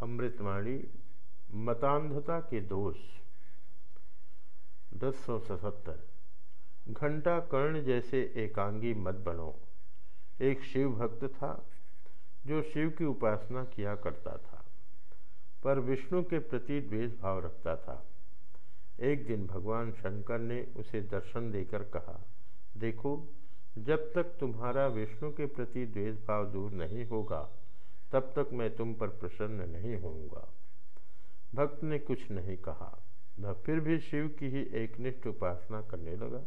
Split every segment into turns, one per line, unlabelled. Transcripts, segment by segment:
अमृतवाणी मतान्धता के दोष, दस सौ सतहत्तर। घंटा कर्ण जैसे एकांगी मत बनो। एक शिव भक्त था, जो शिव की उपासना किया करता था, पर विष्णु के प्रति द्वेष भाव रखता था। एक दिन भगवान शंकर ने उसे दर्शन देकर कहा, देखो, जब तक तुम्हारा विष्णु के प्रति द्वेष भाव दूर नहीं होगा तब तक मैं तुम पर प्रसन्न नहीं होऊँगा। भक्त ने कुछ नहीं कहा। वह फिर भी शिव की ही एकनिष्ठ उपासना करने लगा।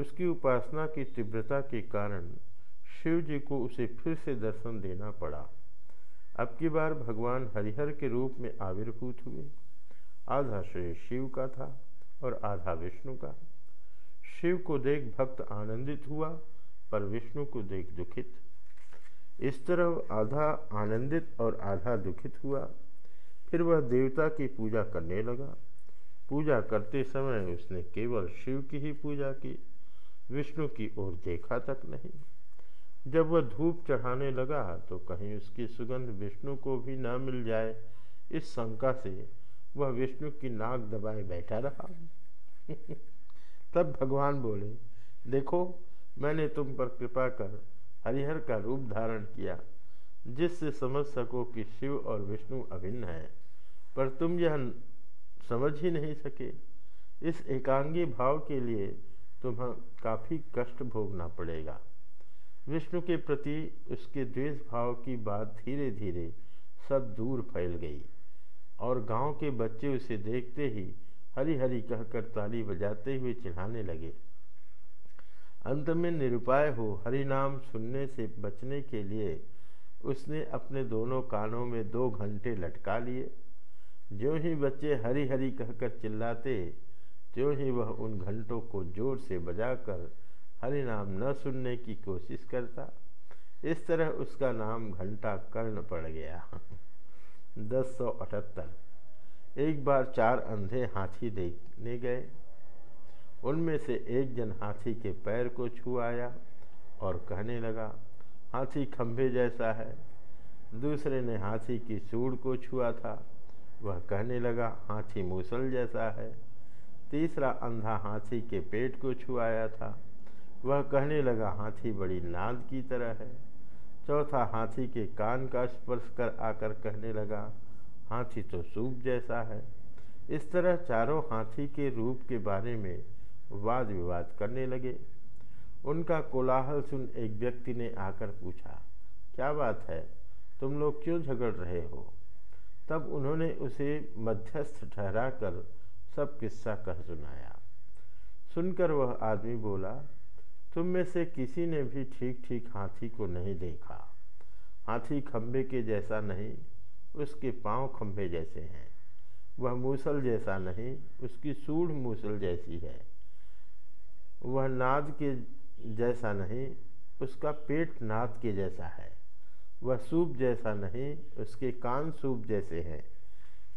उसकी उपासना की तीव्रता के कारण शिव जी को उसे फिर से दर्शन देना पड़ा। अब की बार भगवान हरिहर के रूप में आविर्भूत हुए। आधा श्रेय शिव का था और आधा विष्णु का। शिव को देख भक्त आनंदित हुआ, पर विष्णु को देख दुखित। इस तरह आधा आनंदित और आधा दुखित हुआ। फिर वह देवता की पूजा करने लगा। पूजा करते समय उसने केवल शिव की ही पूजा की, विष्णु की ओर देखा तक नहीं। जब वह धूप चढ़ाने लगा तो कहीं उसकी सुगंध विष्णु को भी न मिल जाए, इस शंका से वह विष्णु की नाक दबाए बैठा रहा। तब भगवान बोले, देखो, मैंने तुम पर कृपा कर हरिहर का रूप धारण किया, जिससे समझ सको कि शिव और विष्णु अभिन्न है। पर तुम यह समझ ही नहीं सके। इस एकांगी भाव के लिए तुम्हें काफ़ी कष्ट भोगना पड़ेगा। विष्णु के प्रति उसके द्वेष भाव की बात धीरे धीरे सब दूर फैल गई, और गाँव के बच्चे उसे देखते ही हरी हरी कहकर ताली बजाते हुए चिढ़ाने लगे। अंत में निरुपाय हो हरि नाम सुनने से बचने के लिए उसने अपने दोनों कानों में दो घंटे लटका लिए। जो ही बच्चे हरी हरी कहकर चिल्लाते, त्यों ही वह उन घंटों को ज़ोर से बजाकर हरि नाम न सुनने की कोशिश करता। इस तरह उसका नाम घंटा कर्ण पड़ गया। दस सौ अठहत्तर। एक बार चार अंधे हाथी देखने गए। उनमें से एक जन हाथी के पैर को छू आया और कहने लगा, हाथी खंभे जैसा है। दूसरे ने हाथी की सूढ़ को छुआ था। वह कहने लगा, हाथी मूसल जैसा है। तीसरा अंधा हाथी के पेट को छुआया था। वह कहने लगा, हाथी बड़ी नाद की तरह है। चौथा हाथी के कान का स्पर्श कर आकर कहने लगा, हाथी तो सूप जैसा है। इस तरह चारों हाथी के रूप के बारे में वाद विवाद करने लगे। उनका कोलाहल सुन एक व्यक्ति ने आकर पूछा, क्या बात है? तुम लोग क्यों झगड़ रहे हो? तब उन्होंने उसे मध्यस्थ ठहराकर सब किस्सा कह सुनाया। सुनकर वह आदमी बोला, तुम में से किसी ने भी ठीक ठीक हाथी को नहीं देखा। हाथी खंभे के जैसा नहीं, उसके पाँव खंभे जैसे हैं। वह मूसल जैसा नहीं, उसकी सूढ़ मूसल जैसी है। वह नाद के जैसा नहीं, उसका पेट नाद के जैसा है। वह सूप जैसा नहीं, उसके कान सूप जैसे हैं।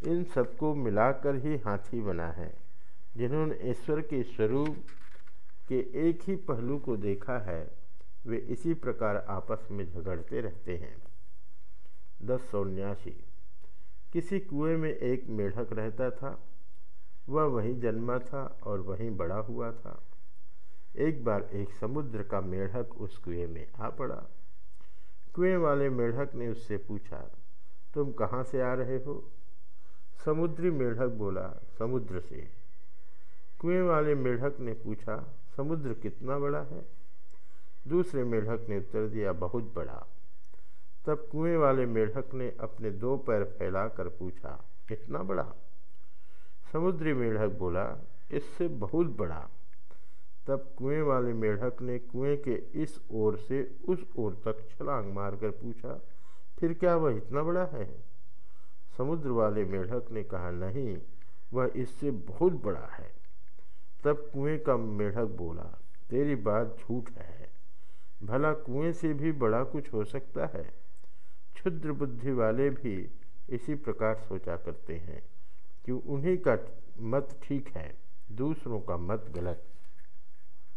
इन सबको मिलाकर ही हाथी बना है, जिन्होंने ईश्वर के स्वरूप के एक ही पहलू को देखा है, वे इसी प्रकार आपस में झगड़ते रहते हैं। दस सौ उन्यासी। किसी कुएँ में एक मेढक रहता था। वह वहीं जन्मा था और वहीं बड़ा हुआ था। एक बार एक समुद्र का मेढक उस कुएँ में आ पड़ा। कुएँ वाले मेढक ने उससे पूछा, तुम कहाँ से आ रहे हो? समुद्री मेढक बोला, समुद्र से। कुएँ वाले मेढक ने पूछा, समुद्र कितना बड़ा है? दूसरे मेढक ने उत्तर दिया, बहुत बड़ा। तब कुएँ वाले मेढक ने अपने दो पैर फैलाकर पूछा कितना बड़ा? समुद्री मेढक बोला, इससे बहुत बड़ा। तब कुएँ वाले मेढक ने कुएँ के इस ओर से उस ओर तक छलांग मारकर पूछा, फिर क्या वह इतना बड़ा है? समुद्र वाले मेढक ने कहा, नहीं, वह इससे बहुत बड़ा है। तब कुएँ का मेढक बोला, तेरी बात झूठ है। भला कुएँ से भी बड़ा कुछ हो सकता है? क्षुद्र बुद्धि वाले भी इसी प्रकार सोचा करते हैं कि उन्हीं का मत ठीक है, दूसरों का मत गलत